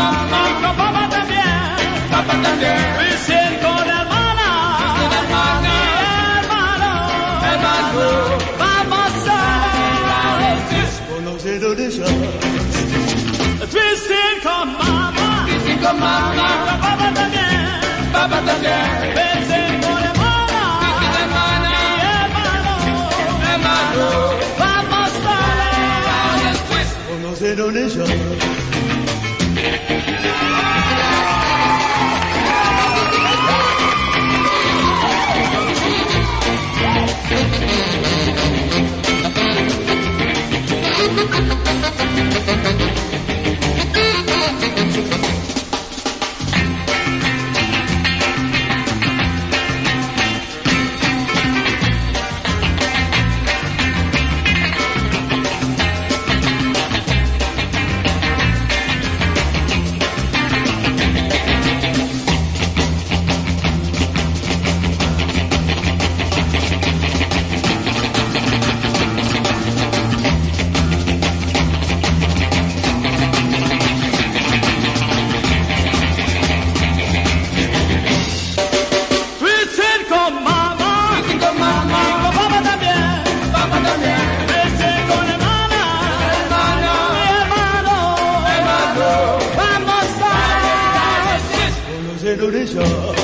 mamá, papá también, papá también. Mi cinco de hermana, cinco de hermana, mi hermano, hermano. Vamos a desconocedores ya. Mi cinco mamá, mi mamá, también, también. Mi cinco de hermana, cinco de hermana, mi hermano, hermano. Vamos a desconocedores. Oh! Hermano,